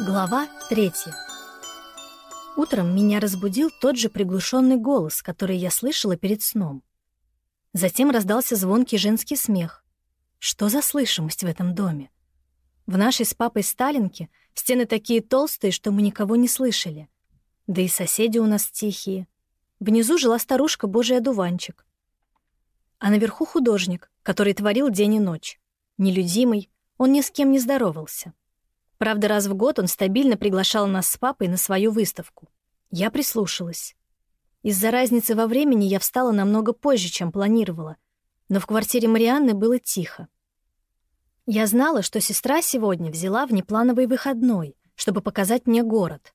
Глава третья. Утром меня разбудил тот же приглушенный голос, который я слышала перед сном. Затем раздался звонкий женский смех. Что за слышимость в этом доме? В нашей с папой Сталинке стены такие толстые, что мы никого не слышали. Да и соседи у нас тихие. Внизу жила старушка Божий одуванчик. А наверху художник, который творил день и ночь. Нелюдимый, он ни с кем не здоровался. Правда, раз в год он стабильно приглашал нас с папой на свою выставку. Я прислушалась. Из-за разницы во времени я встала намного позже, чем планировала, но в квартире Марианны было тихо. Я знала, что сестра сегодня взяла внеплановый выходной, чтобы показать мне город.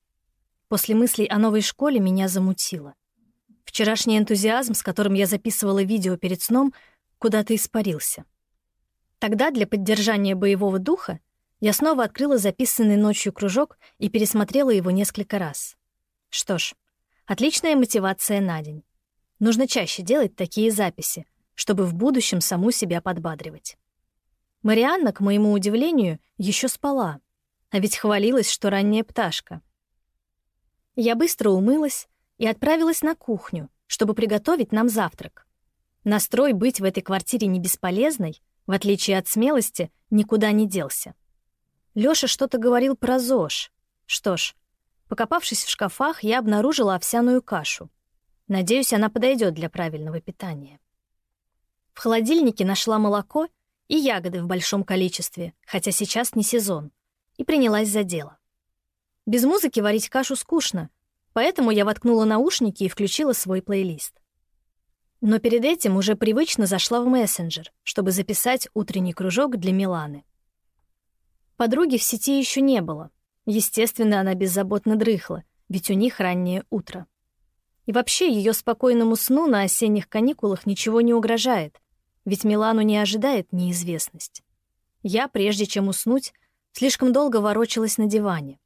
После мыслей о новой школе меня замутило. Вчерашний энтузиазм, с которым я записывала видео перед сном, куда-то испарился. Тогда для поддержания боевого духа я снова открыла записанный ночью кружок и пересмотрела его несколько раз. Что ж, отличная мотивация на день. Нужно чаще делать такие записи, чтобы в будущем саму себя подбадривать. Марианна, к моему удивлению, еще спала, а ведь хвалилась, что ранняя пташка. Я быстро умылась и отправилась на кухню, чтобы приготовить нам завтрак. Настрой быть в этой квартире не бесполезной, в отличие от смелости, никуда не делся. Лёша что-то говорил про ЗОЖ. Что ж, покопавшись в шкафах, я обнаружила овсяную кашу. Надеюсь, она подойдет для правильного питания. В холодильнике нашла молоко и ягоды в большом количестве, хотя сейчас не сезон, и принялась за дело. Без музыки варить кашу скучно, поэтому я воткнула наушники и включила свой плейлист. Но перед этим уже привычно зашла в мессенджер, чтобы записать утренний кружок для Миланы. Подруги в сети еще не было. Естественно, она беззаботно дрыхла, ведь у них раннее утро. И вообще ее спокойному сну на осенних каникулах ничего не угрожает, ведь Милану не ожидает неизвестность. Я, прежде чем уснуть, слишком долго ворочалась на диване.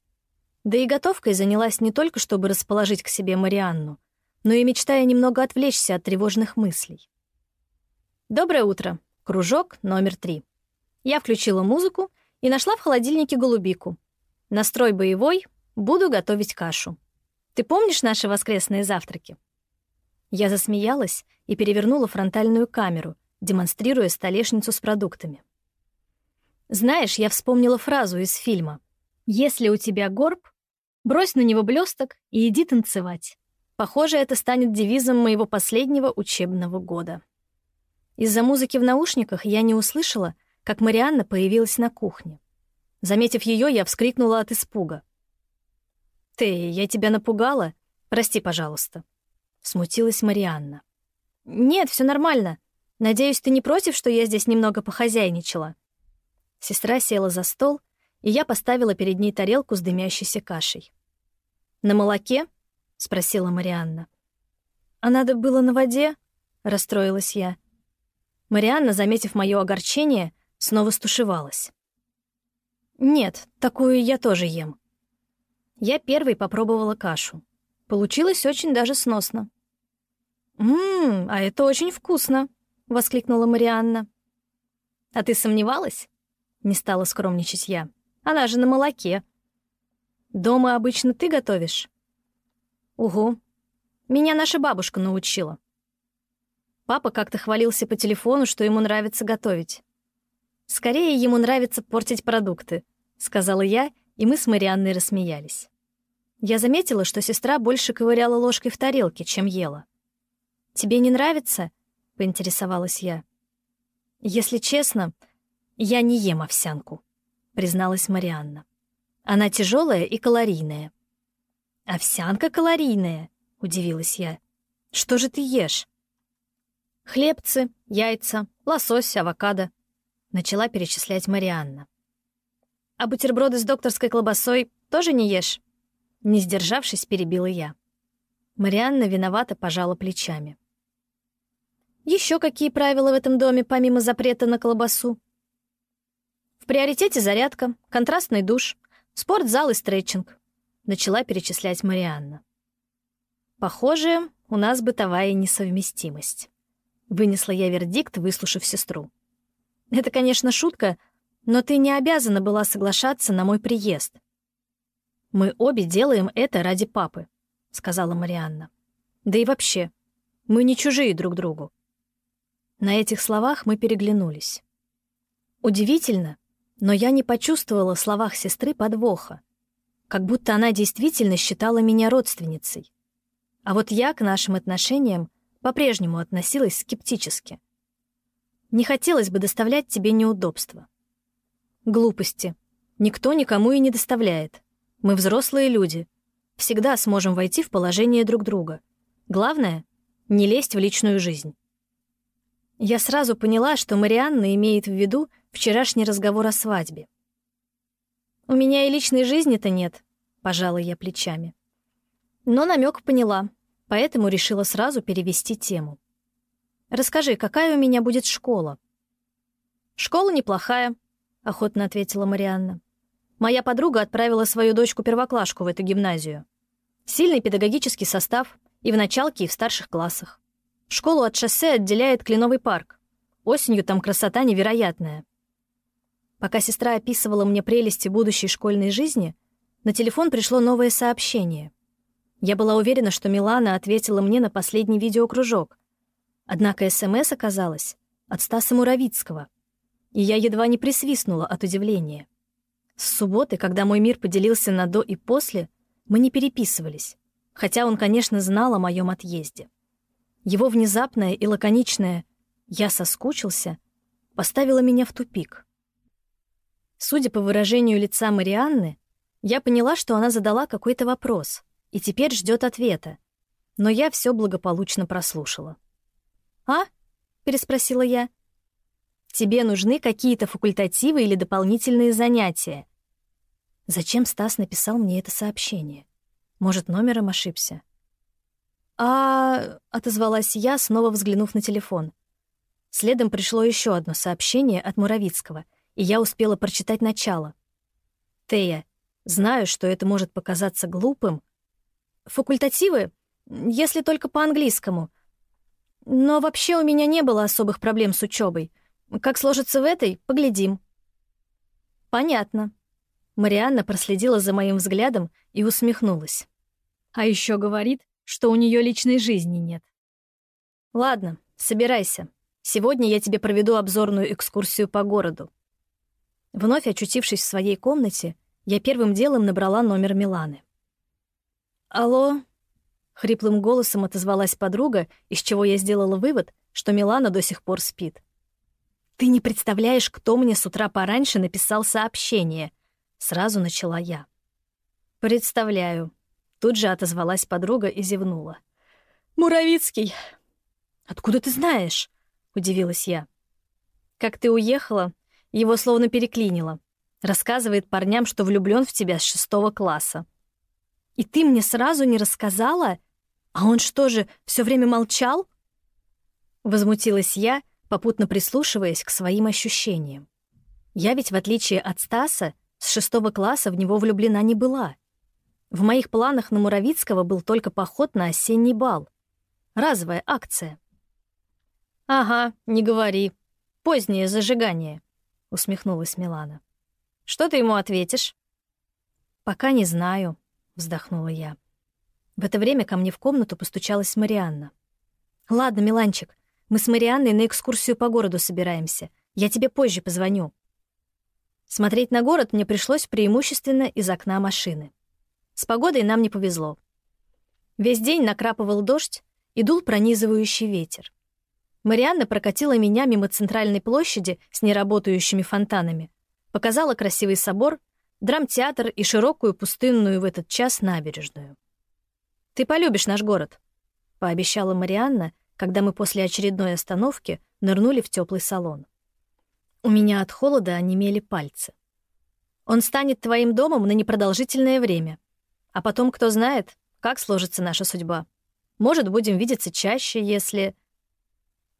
Да и готовкой занялась не только, чтобы расположить к себе Марианну, но и мечтая немного отвлечься от тревожных мыслей. Доброе утро. Кружок номер три. Я включила музыку и нашла в холодильнике голубику. Настрой боевой, буду готовить кашу. Ты помнишь наши воскресные завтраки? Я засмеялась и перевернула фронтальную камеру, демонстрируя столешницу с продуктами. Знаешь, я вспомнила фразу из фильма «Если у тебя горб, брось на него блесток и иди танцевать». Похоже, это станет девизом моего последнего учебного года. Из-за музыки в наушниках я не услышала, как Марианна появилась на кухне. Заметив ее, я вскрикнула от испуга. «Ты, я тебя напугала? Прости, пожалуйста». Смутилась Марианна. «Нет, все нормально. Надеюсь, ты не против, что я здесь немного похозяйничала?» Сестра села за стол, и я поставила перед ней тарелку с дымящейся кашей. «На молоке?» — спросила Марианна. «А надо было на воде?» — расстроилась я. Марианна, заметив мое огорчение, снова стушевалась. «Нет, такую я тоже ем». Я первой попробовала кашу. Получилось очень даже сносно. «Ммм, а это очень вкусно!» — воскликнула Марианна. «А ты сомневалась?» — не стала скромничать я. «Она же на молоке». «Дома обычно ты готовишь?» «Угу. Меня наша бабушка научила». Папа как-то хвалился по телефону, что ему нравится готовить. «Скорее ему нравится портить продукты», — сказала я, и мы с Марианной рассмеялись. Я заметила, что сестра больше ковыряла ложкой в тарелке, чем ела. «Тебе не нравится?» — поинтересовалась я. «Если честно, я не ем овсянку», — призналась Марианна. «Она тяжелая и калорийная». «Овсянка калорийная?» — удивилась я. «Что же ты ешь?» «Хлебцы, яйца, лосось, авокадо», начала перечислять Марианна. «А бутерброды с докторской колбасой тоже не ешь?» Не сдержавшись, перебила я. Марианна виновато пожала плечами. Еще какие правила в этом доме, помимо запрета на колбасу?» «В приоритете зарядка, контрастный душ, спортзал и стретчинг», — начала перечислять Марианна. «Похоже, у нас бытовая несовместимость», — вынесла я вердикт, выслушав сестру. Это, конечно, шутка, но ты не обязана была соглашаться на мой приезд. «Мы обе делаем это ради папы», — сказала Марианна. «Да и вообще, мы не чужие друг другу». На этих словах мы переглянулись. Удивительно, но я не почувствовала в словах сестры подвоха, как будто она действительно считала меня родственницей. А вот я к нашим отношениям по-прежнему относилась скептически. Не хотелось бы доставлять тебе неудобства. Глупости. Никто никому и не доставляет. Мы взрослые люди. Всегда сможем войти в положение друг друга. Главное — не лезть в личную жизнь. Я сразу поняла, что Марианна имеет в виду вчерашний разговор о свадьбе. «У меня и личной жизни-то нет», — пожала я плечами. Но намек поняла, поэтому решила сразу перевести тему. «Расскажи, какая у меня будет школа?» «Школа неплохая», — охотно ответила Марианна. «Моя подруга отправила свою дочку-первоклашку в эту гимназию. Сильный педагогический состав и в началке, и в старших классах. Школу от шоссе отделяет Кленовый парк. Осенью там красота невероятная. Пока сестра описывала мне прелести будущей школьной жизни, на телефон пришло новое сообщение. Я была уверена, что Милана ответила мне на последний видеокружок. Однако СМС оказалась от Стаса Муравицкого, и я едва не присвистнула от удивления. С субботы, когда мой мир поделился на «до» и «после», мы не переписывались, хотя он, конечно, знал о моем отъезде. Его внезапное и лаконичное «я соскучился» поставило меня в тупик. Судя по выражению лица Марианны, я поняла, что она задала какой-то вопрос и теперь ждет ответа, но я все благополучно прослушала. «А?» — переспросила я. «Тебе нужны какие-то факультативы или дополнительные занятия?» Зачем Стас написал мне это сообщение? Может, номером ошибся? «А...» — отозвалась я, снова взглянув на телефон. Следом пришло еще одно сообщение от Муравицкого — и я успела прочитать начало. «Тея, знаю, что это может показаться глупым. Факультативы, если только по-английскому. Но вообще у меня не было особых проблем с учебой. Как сложится в этой, поглядим». «Понятно». Марианна проследила за моим взглядом и усмехнулась. А еще говорит, что у нее личной жизни нет. «Ладно, собирайся. Сегодня я тебе проведу обзорную экскурсию по городу. Вновь очутившись в своей комнате, я первым делом набрала номер Миланы. «Алло?» — хриплым голосом отозвалась подруга, из чего я сделала вывод, что Милана до сих пор спит. «Ты не представляешь, кто мне с утра пораньше написал сообщение», — сразу начала я. «Представляю», — тут же отозвалась подруга и зевнула. «Муравицкий!» «Откуда ты знаешь?» — удивилась я. «Как ты уехала, его словно переклинило. Рассказывает парням, что влюблён в тебя с шестого класса. «И ты мне сразу не рассказала? А он что же, всё время молчал?» Возмутилась я, попутно прислушиваясь к своим ощущениям. Я ведь, в отличие от Стаса, с шестого класса в него влюблена не была. В моих планах на Муравицкого был только поход на осенний бал. Разовая акция. «Ага, не говори. Позднее зажигание», усмехнулась Милана. Что ты ему ответишь? Пока не знаю, вздохнула я. В это время ко мне в комнату постучалась Марианна. Ладно, Миланчик, мы с Марианной на экскурсию по городу собираемся. Я тебе позже позвоню. Смотреть на город мне пришлось преимущественно из окна машины. С погодой нам не повезло. Весь день накрапывал дождь и дул пронизывающий ветер. Марианна прокатила меня мимо центральной площади с неработающими фонтанами, показала красивый собор, драмтеатр и широкую пустынную в этот час набережную. «Ты полюбишь наш город», — пообещала Марианна, когда мы после очередной остановки нырнули в теплый салон. У меня от холода онемели пальцы. Он станет твоим домом на непродолжительное время. А потом, кто знает, как сложится наша судьба. Может, будем видеться чаще, если...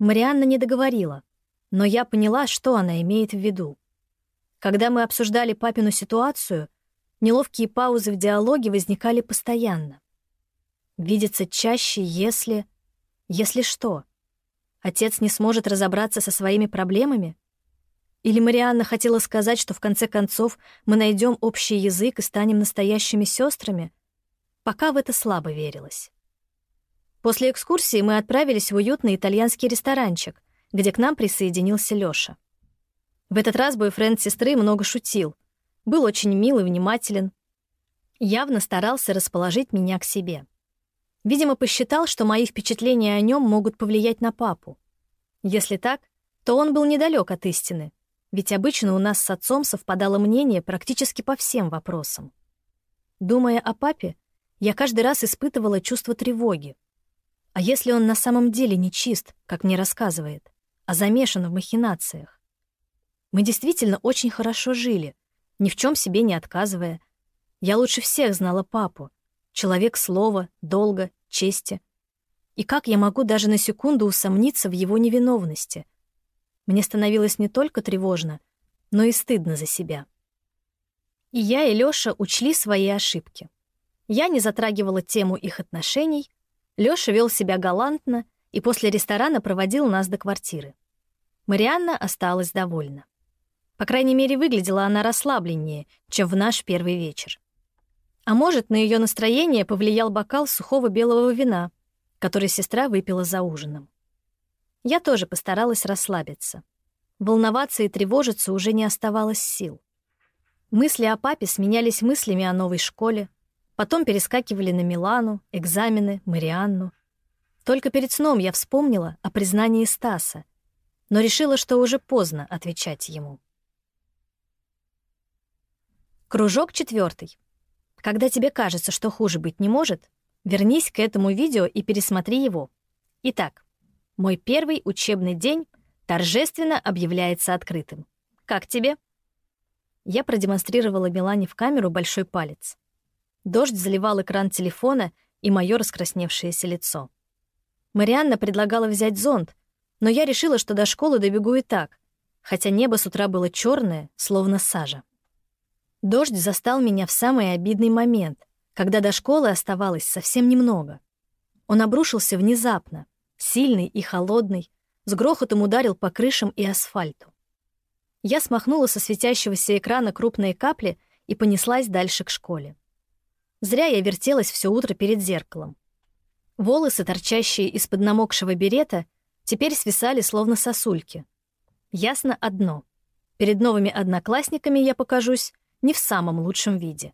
Марианна не договорила, но я поняла, что она имеет в виду. Когда мы обсуждали папину ситуацию, неловкие паузы в диалоге возникали постоянно. Видеться чаще, если... Если что? Отец не сможет разобраться со своими проблемами? Или Марианна хотела сказать, что в конце концов мы найдем общий язык и станем настоящими сестрами? Пока в это слабо верилось. После экскурсии мы отправились в уютный итальянский ресторанчик, где к нам присоединился Лёша. В этот раз бойфренд сестры много шутил, был очень мил и внимателен, явно старался расположить меня к себе. Видимо, посчитал, что мои впечатления о нем могут повлиять на папу. Если так, то он был недалек от истины, ведь обычно у нас с отцом совпадало мнение практически по всем вопросам. Думая о папе, я каждый раз испытывала чувство тревоги. А если он на самом деле не чист, как мне рассказывает, а замешан в махинациях? Мы действительно очень хорошо жили, ни в чем себе не отказывая. Я лучше всех знала папу, человек слова, долга, чести. И как я могу даже на секунду усомниться в его невиновности? Мне становилось не только тревожно, но и стыдно за себя. И я, и Лёша учли свои ошибки. Я не затрагивала тему их отношений, Лёша вел себя галантно и после ресторана проводил нас до квартиры. Марианна осталась довольна. По крайней мере, выглядела она расслабленнее, чем в наш первый вечер. А может, на ее настроение повлиял бокал сухого белого вина, который сестра выпила за ужином. Я тоже постаралась расслабиться. Волноваться и тревожиться уже не оставалось сил. Мысли о папе сменялись мыслями о новой школе, потом перескакивали на Милану, экзамены, Марианну. Только перед сном я вспомнила о признании Стаса, но решила, что уже поздно отвечать ему. Кружок четвертый. Когда тебе кажется, что хуже быть не может, вернись к этому видео и пересмотри его. Итак, мой первый учебный день торжественно объявляется открытым. Как тебе? Я продемонстрировала Милане в камеру большой палец. Дождь заливал экран телефона и мое раскрасневшееся лицо. Марианна предлагала взять зонт, но я решила, что до школы добегу и так, хотя небо с утра было черное, словно сажа. Дождь застал меня в самый обидный момент, когда до школы оставалось совсем немного. Он обрушился внезапно, сильный и холодный, с грохотом ударил по крышам и асфальту. Я смахнула со светящегося экрана крупные капли и понеслась дальше к школе. Зря я вертелась все утро перед зеркалом. Волосы, торчащие из-под намокшего берета, теперь свисали словно сосульки. Ясно одно. Перед новыми одноклассниками я покажусь не в самом лучшем виде.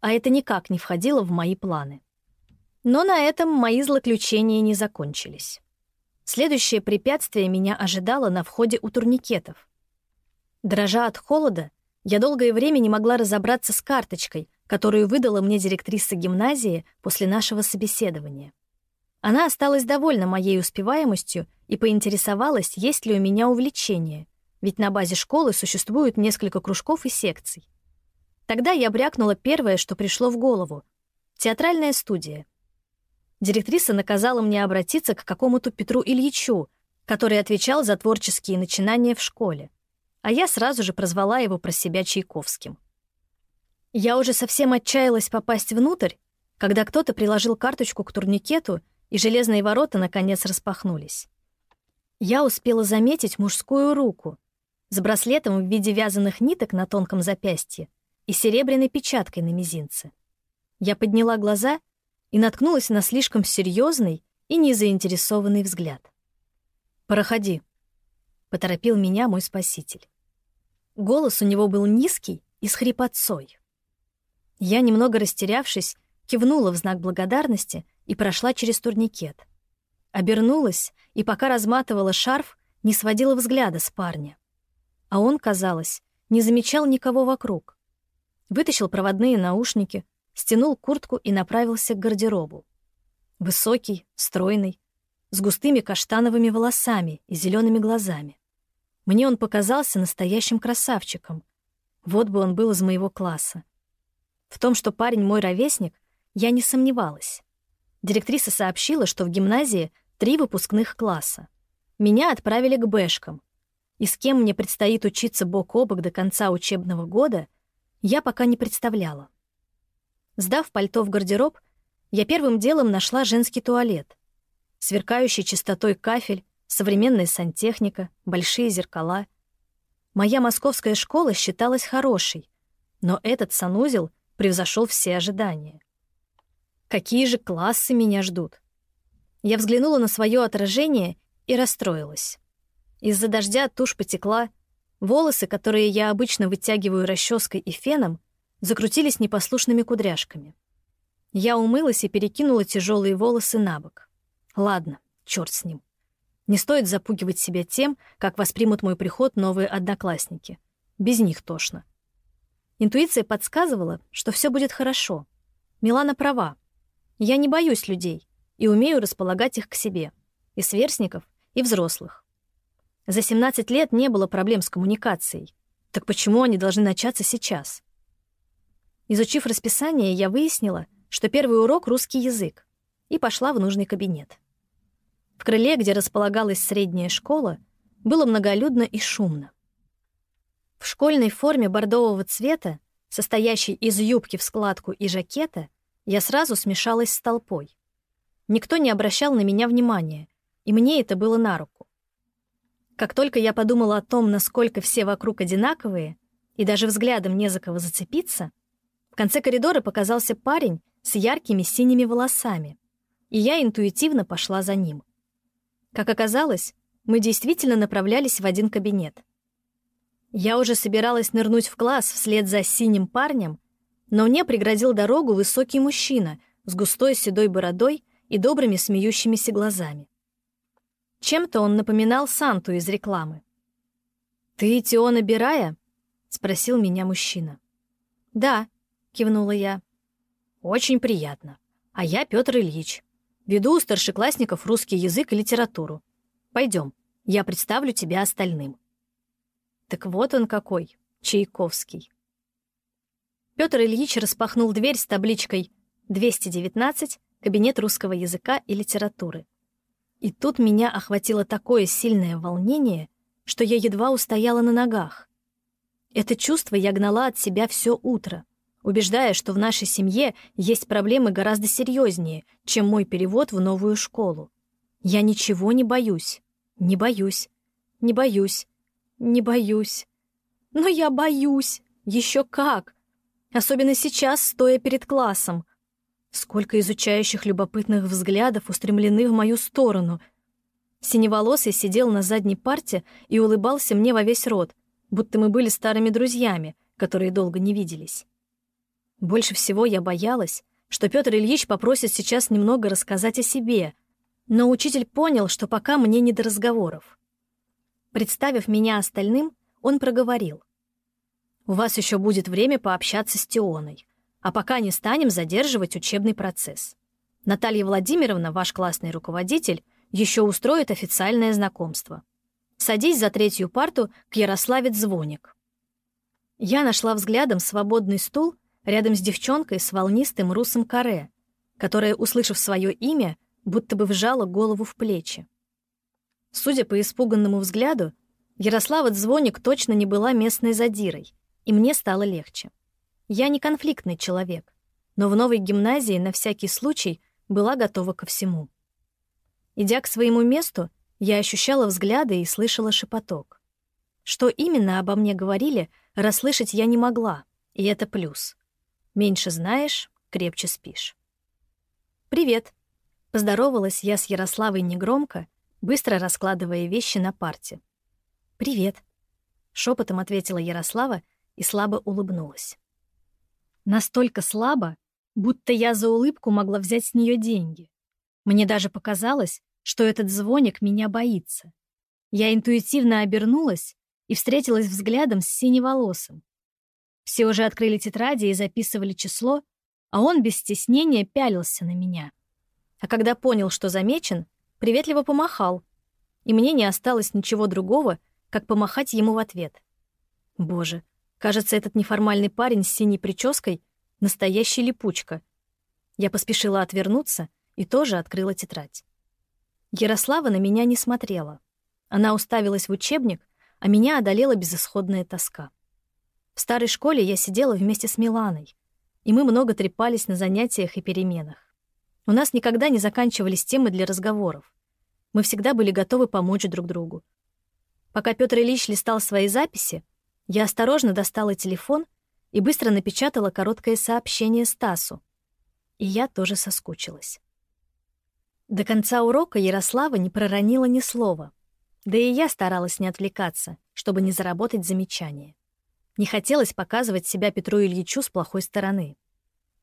А это никак не входило в мои планы. Но на этом мои злоключения не закончились. Следующее препятствие меня ожидало на входе у турникетов. Дрожа от холода, я долгое время не могла разобраться с карточкой, которую выдала мне директриса гимназии после нашего собеседования. Она осталась довольна моей успеваемостью и поинтересовалась, есть ли у меня увлечение, ведь на базе школы существует несколько кружков и секций. Тогда я брякнула первое, что пришло в голову — театральная студия. Директриса наказала мне обратиться к какому-то Петру Ильичу, который отвечал за творческие начинания в школе, а я сразу же прозвала его про себя Чайковским. Я уже совсем отчаялась попасть внутрь, когда кто-то приложил карточку к турникету, и железные ворота наконец распахнулись. Я успела заметить мужскую руку с браслетом в виде вязаных ниток на тонком запястье и серебряной печаткой на мизинце. Я подняла глаза и наткнулась на слишком серьезный и незаинтересованный взгляд. «Проходи», — поторопил меня мой спаситель. Голос у него был низкий и с хрипотцой. Я, немного растерявшись, кивнула в знак благодарности и прошла через турникет. Обернулась и, пока разматывала шарф, не сводила взгляда с парня. А он, казалось, не замечал никого вокруг вытащил проводные наушники, стянул куртку и направился к гардеробу. Высокий, стройный, с густыми каштановыми волосами и зелеными глазами. Мне он показался настоящим красавчиком. Вот бы он был из моего класса. В том, что парень мой ровесник, я не сомневалась. Директриса сообщила, что в гимназии три выпускных класса. Меня отправили к бэшкам. И с кем мне предстоит учиться бок о бок до конца учебного года — я пока не представляла. Сдав пальто в гардероб, я первым делом нашла женский туалет. Сверкающий чистотой кафель, современная сантехника, большие зеркала. Моя московская школа считалась хорошей, но этот санузел превзошел все ожидания. Какие же классы меня ждут? Я взглянула на свое отражение и расстроилась. Из-за дождя тушь потекла, волосы, которые я обычно вытягиваю расческой и феном, закрутились непослушными кудряшками. Я умылась и перекинула тяжелые волосы на бок. Ладно, черт с ним. Не стоит запугивать себя тем, как воспримут мой приход новые одноклассники. Без них тошно. Интуиция подсказывала, что все будет хорошо. Милана права. Я не боюсь людей и умею располагать их к себе. И сверстников, и взрослых. За 17 лет не было проблем с коммуникацией. Так почему они должны начаться сейчас? Изучив расписание, я выяснила, что первый урок — русский язык, и пошла в нужный кабинет. В крыле, где располагалась средняя школа, было многолюдно и шумно. В школьной форме бордового цвета, состоящей из юбки в складку и жакета, я сразу смешалась с толпой. Никто не обращал на меня внимания, и мне это было на руку. Как только я подумала о том, насколько все вокруг одинаковые, и даже взглядом не за кого зацепиться, в конце коридора показался парень с яркими синими волосами, и я интуитивно пошла за ним. Как оказалось, мы действительно направлялись в один кабинет. Я уже собиралась нырнуть в класс вслед за синим парнем, но мне преградил дорогу высокий мужчина с густой седой бородой и добрыми смеющимися глазами. Чем-то он напоминал Санту из рекламы. «Ты Теона Бирая?» — спросил меня мужчина. «Да», — кивнула я. «Очень приятно. А я Петр Ильич. Веду у старшеклассников русский язык и литературу. Пойдем, я представлю тебя остальным». Так вот он какой, Чайковский. Петр Ильич распахнул дверь с табличкой «219. Кабинет русского языка и литературы». И тут меня охватило такое сильное волнение, что я едва устояла на ногах. Это чувство я гнала от себя все утро, убеждая, что в нашей семье есть проблемы гораздо серьезнее, чем мой перевод в новую школу. Я ничего не боюсь, не боюсь, не боюсь, не боюсь. Но я боюсь, еще как. Особенно сейчас, стоя перед классом. Сколько изучающих любопытных взглядов устремлены в мою сторону. Синеволосый сидел на задней парте и улыбался мне во весь рот, будто мы были старыми друзьями, которые долго не виделись. Больше всего я боялась, что Петр Ильич попросит сейчас немного рассказать о себе, но учитель понял, что пока мне не до разговоров. Представив меня остальным, он проговорил. «У вас еще будет время пообщаться с Тионой а пока не станем задерживать учебный процесс. Наталья Владимировна, ваш классный руководитель, еще устроит официальное знакомство. Садись за третью парту к Ярославе Звоник. Я нашла взглядом свободный стул рядом с девчонкой с волнистым русым каре, которая, услышав свое имя, будто бы вжала голову в плечи. Судя по испуганному взгляду, Ярослава Звоник точно не была местной задирой, и мне стало легче. Я не конфликтный человек, но в новой гимназии на всякий случай была готова ко всему. Идя к своему месту, я ощущала взгляды и слышала шепоток. Что именно обо мне говорили, расслышать я не могла, и это плюс. Меньше знаешь, крепче спишь. «Привет», — поздоровалась я с Ярославой негромко, быстро раскладывая вещи на парте. «Привет», — шепотом ответила Ярослава и слабо улыбнулась. Настолько слабо, будто я за улыбку могла взять с нее деньги. Мне даже показалось, что этот звоник меня боится. Я интуитивно обернулась и встретилась взглядом с синеволосым. Все уже открыли тетради и записывали число, а он без стеснения пялился на меня. А когда понял, что замечен, приветливо помахал, и мне не осталось ничего другого, как помахать ему в ответ. Боже, Кажется, этот неформальный парень с синей прической — настоящий липучка. Я поспешила отвернуться и тоже открыла тетрадь. Ярослава на меня не смотрела. Она уставилась в учебник, а меня одолела безысходная тоска. В старой школе я сидела вместе с Миланой, и мы много трепались на занятиях и переменах. У нас никогда не заканчивались темы для разговоров. Мы всегда были готовы помочь друг другу. Пока Петр Ильич листал свои записи, Я осторожно достала телефон и быстро напечатала короткое сообщение Стасу. И я тоже соскучилась. До конца урока Ярослава не проронила ни слова. Да и я старалась не отвлекаться, чтобы не заработать замечание. Не хотелось показывать себя Петру Ильичу с плохой стороны.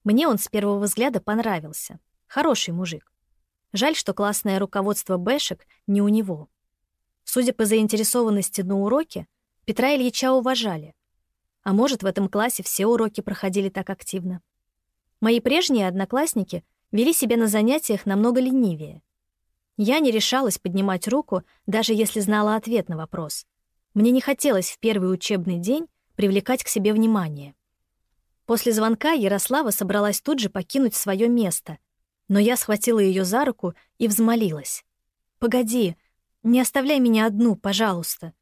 Мне он с первого взгляда понравился. Хороший мужик. Жаль, что классное руководство Бэшек не у него. Судя по заинтересованности на уроке, Петра Ильича уважали. А может, в этом классе все уроки проходили так активно. Мои прежние одноклассники вели себя на занятиях намного ленивее. Я не решалась поднимать руку, даже если знала ответ на вопрос. Мне не хотелось в первый учебный день привлекать к себе внимание. После звонка Ярослава собралась тут же покинуть свое место, но я схватила ее за руку и взмолилась. «Погоди, не оставляй меня одну, пожалуйста».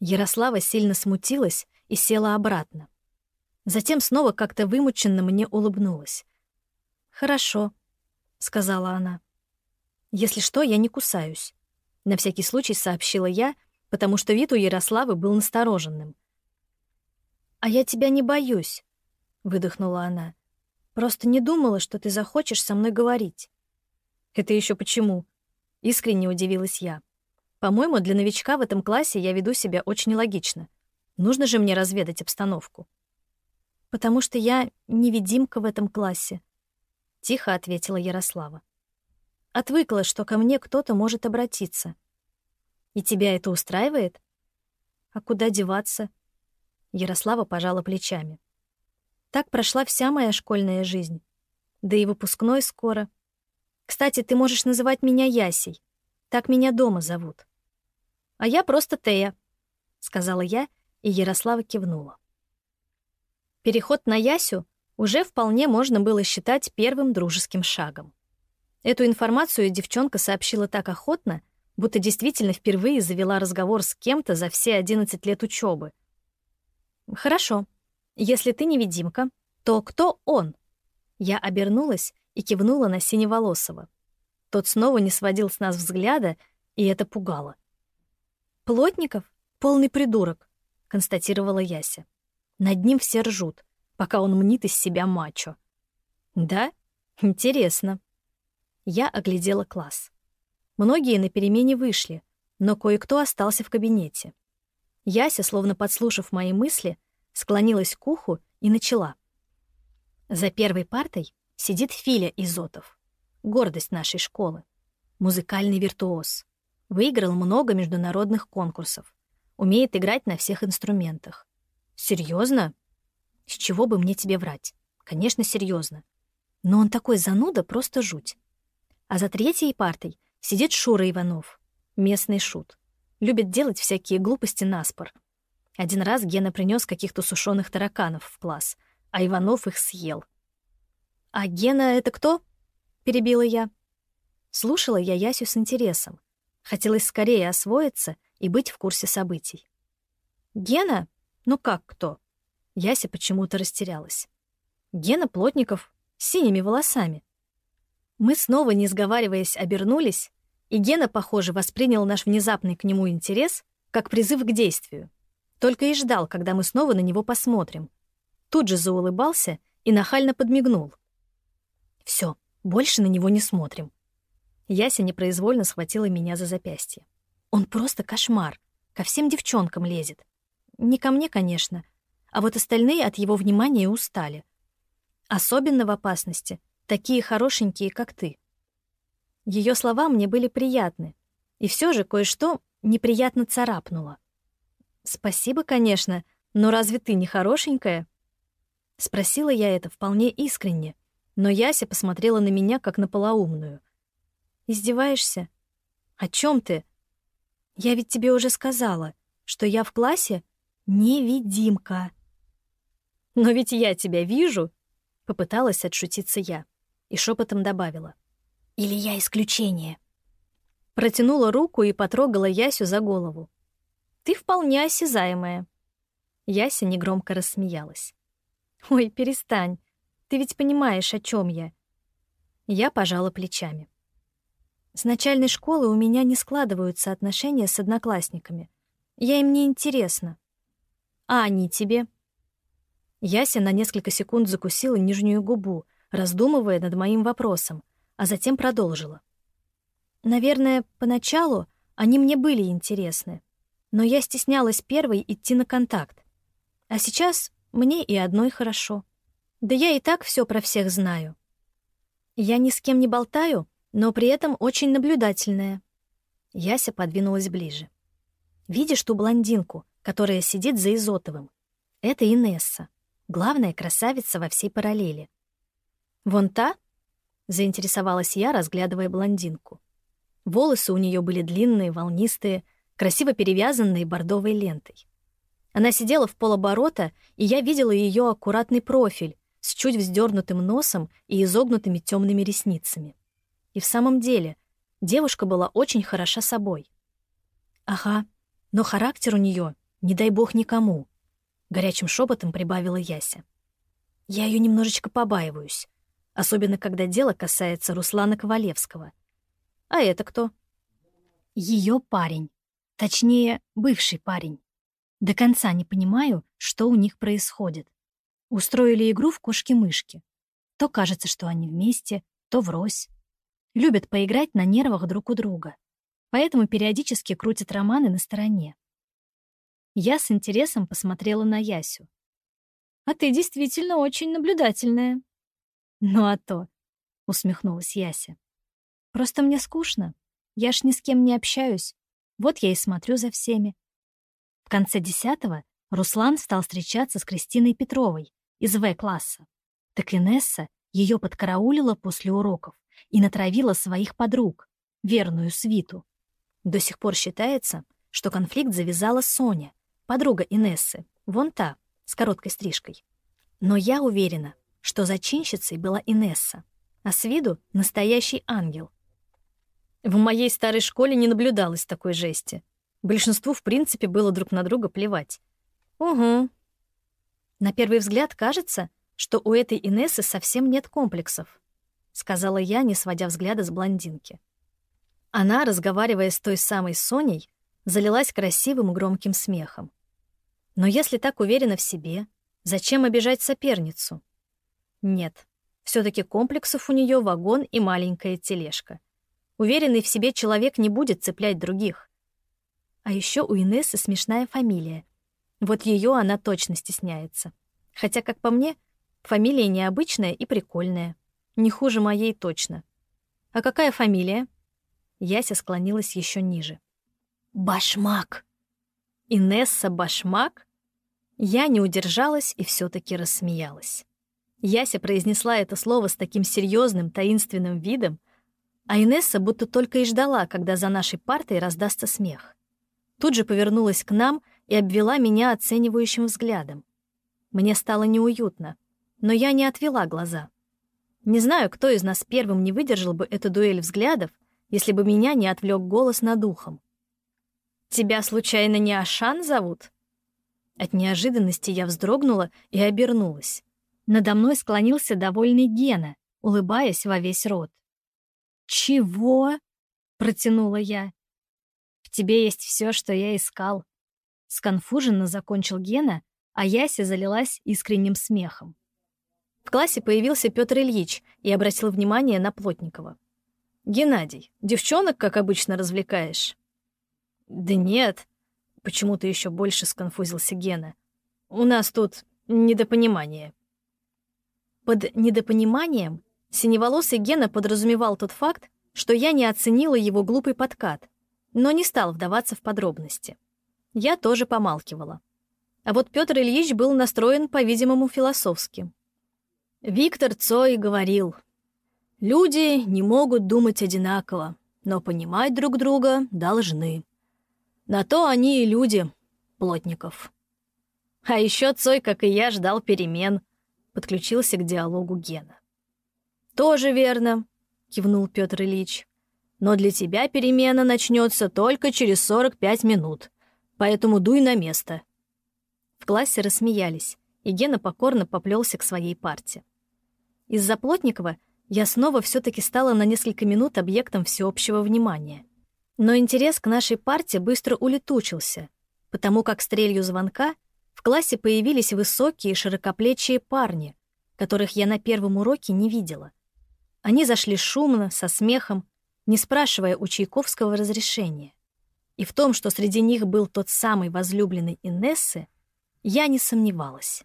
Ярослава сильно смутилась и села обратно. Затем снова как-то вымученно мне улыбнулась. «Хорошо», — сказала она. «Если что, я не кусаюсь», — на всякий случай сообщила я, потому что вид у Ярославы был настороженным. «А я тебя не боюсь», — выдохнула она. «Просто не думала, что ты захочешь со мной говорить». «Это еще почему?» — искренне удивилась я. «По-моему, для новичка в этом классе я веду себя очень логично. Нужно же мне разведать обстановку». «Потому что я невидимка в этом классе», — тихо ответила Ярослава. «Отвыкла, что ко мне кто-то может обратиться. И тебя это устраивает? А куда деваться?» Ярослава пожала плечами. Так прошла вся моя школьная жизнь. Да и выпускной скоро. Кстати, ты можешь называть меня Ясей. Так меня дома зовут. А я просто Тея, — сказала я, и Ярослава кивнула. Переход на Ясю уже вполне можно было считать первым дружеским шагом. Эту информацию девчонка сообщила так охотно, будто действительно впервые завела разговор с кем-то за все 11 лет учебы. «Хорошо. Если ты невидимка, то кто он?» Я обернулась и кивнула на Синеволосого. Тот снова не сводил с нас взгляда, и это пугало. «Плотников? Полный придурок», — констатировала Яся. «Над ним все ржут пока он мнит из себя мачо. Да? Интересно. Я оглядела класс. Многие на перемене вышли, но кое-кто остался в кабинете. Яся, словно подслушав мои мысли, склонилась к уху и начала. За первой партой сидит Филя Изотов, гордость нашей школы, музыкальный виртуоз. Выиграл много международных конкурсов, умеет играть на всех инструментах. Серьезно? С чего бы мне тебе врать? Конечно, серьезно. Но он такой зануда, просто жуть. А за третьей партой сидит Шура Иванов, местный шут. Любит делать всякие глупости наспор. Один раз Гена принес каких-то сушеных тараканов в класс, а Иванов их съел. «А Гена — это кто?» — перебила я. Слушала я Ясю с интересом. Хотелось скорее освоиться и быть в курсе событий. «Гена? Ну как кто?» Яся почему-то растерялась. Гена Плотников с синими волосами. Мы снова, не сговариваясь, обернулись, и Гена, похоже, воспринял наш внезапный к нему интерес как призыв к действию. Только и ждал, когда мы снова на него посмотрим. Тут же заулыбался и нахально подмигнул. Все, больше на него не смотрим. Яся непроизвольно схватила меня за запястье. Он просто кошмар. Ко всем девчонкам лезет. Не ко мне, конечно, а вот остальные от его внимания устали. Особенно в опасности такие хорошенькие, как ты. Ее слова мне были приятны, и все же кое-что неприятно царапнуло. «Спасибо, конечно, но разве ты не хорошенькая?» Спросила я это вполне искренне, но Яся посмотрела на меня, как на полоумную. «Издеваешься? О чем ты? Я ведь тебе уже сказала, что я в классе невидимка». «Но ведь я тебя вижу!» — попыталась отшутиться я и шепотом добавила. «Или я исключение?» Протянула руку и потрогала Ясю за голову. «Ты вполне осязаемая». Яся негромко рассмеялась. «Ой, перестань. Ты ведь понимаешь, о чем я». Я пожала плечами. С начальной школы у меня не складываются отношения с одноклассниками. Я им не интересна. А они тебе?» Яся на несколько секунд закусила нижнюю губу, раздумывая над моим вопросом, а затем продолжила. «Наверное, поначалу они мне были интересны, но я стеснялась первой идти на контакт. А сейчас мне и одной хорошо. Да я и так все про всех знаю. Я ни с кем не болтаю, но при этом очень наблюдательная». Яся подвинулась ближе. «Видишь ту блондинку, которая сидит за Изотовым? Это Инесса, главная красавица во всей параллели. «Вон та?» — заинтересовалась я, разглядывая блондинку. Волосы у нее были длинные, волнистые, красиво перевязанные бордовой лентой. Она сидела в полоборота, и я видела ее аккуратный профиль с чуть вздернутым носом и изогнутыми темными ресницами. И в самом деле, девушка была очень хороша собой. Ага, но характер у нее, не дай бог никому, горячим шепотом прибавила Яся. Я ее немножечко побаиваюсь, особенно когда дело касается Руслана Ковалевского. А это кто? Ее парень. Точнее, бывший парень. До конца не понимаю, что у них происходит. Устроили игру в кошки-мышки. То кажется, что они вместе, то врозь. Любят поиграть на нервах друг у друга. Поэтому периодически крутят романы на стороне. Я с интересом посмотрела на Ясю. «А ты действительно очень наблюдательная». «Ну а то», — усмехнулась Яся. «Просто мне скучно. Я ж ни с кем не общаюсь. Вот я и смотрю за всеми». В конце десятого Руслан стал встречаться с Кристиной Петровой из В-класса. Так Инесса ее подкараулила после уроков и натравила своих подруг, верную свиту. До сих пор считается, что конфликт завязала Соня, подруга Инессы, вон та, с короткой стрижкой. Но я уверена, что зачинщицей была Инесса, а с виду настоящий ангел. В моей старой школе не наблюдалось такой жести. Большинству, в принципе, было друг на друга плевать. Угу. На первый взгляд кажется, что у этой Инессы совсем нет комплексов. — сказала я, не сводя взгляда с блондинки. Она, разговаривая с той самой Соней, залилась красивым громким смехом. Но если так уверена в себе, зачем обижать соперницу? Нет, все таки комплексов у нее вагон и маленькая тележка. Уверенный в себе человек не будет цеплять других. А еще у Инессы смешная фамилия. Вот ее она точно стесняется. Хотя, как по мне, фамилия необычная и прикольная. Не хуже моей точно. А какая фамилия? Яся склонилась еще ниже. Башмак. Инесса Башмак? Я не удержалась и все таки рассмеялась. Яся произнесла это слово с таким серьезным, таинственным видом, а Инесса будто только и ждала, когда за нашей партой раздастся смех. Тут же повернулась к нам и обвела меня оценивающим взглядом. Мне стало неуютно, но я не отвела глаза. Не знаю, кто из нас первым не выдержал бы эту дуэль взглядов, если бы меня не отвлек голос над ухом. «Тебя, случайно, не Ашан зовут?» От неожиданности я вздрогнула и обернулась. Надо мной склонился довольный Гена, улыбаясь во весь рот. «Чего?» — протянула я. «В тебе есть все, что я искал». Сконфуженно закончил Гена, а Яся залилась искренним смехом. В классе появился Петр Ильич и обратил внимание на Плотникова. «Геннадий, девчонок, как обычно, развлекаешь?» «Да нет», — почему-то еще больше сконфузился Гена. «У нас тут недопонимание». Под недопониманием синеволосый Гена подразумевал тот факт, что я не оценила его глупый подкат, но не стал вдаваться в подробности. Я тоже помалкивала. А вот Петр Ильич был настроен, по-видимому, философски. Виктор Цой говорил, «Люди не могут думать одинаково, но понимать друг друга должны. На то они и люди, Плотников». А еще Цой, как и я, ждал перемен, подключился к диалогу Гена. «Тоже верно», — кивнул Петр Ильич. «Но для тебя перемена начнется только через 45 минут, поэтому дуй на место». В классе рассмеялись, и Гена покорно поплелся к своей парте. Из-за Плотникова я снова все таки стала на несколько минут объектом всеобщего внимания. Но интерес к нашей партии быстро улетучился, потому как стрелью звонка В классе появились высокие широкоплечие парни, которых я на первом уроке не видела. Они зашли шумно, со смехом, не спрашивая у Чайковского разрешения. И в том, что среди них был тот самый возлюбленный Инессы, я не сомневалась.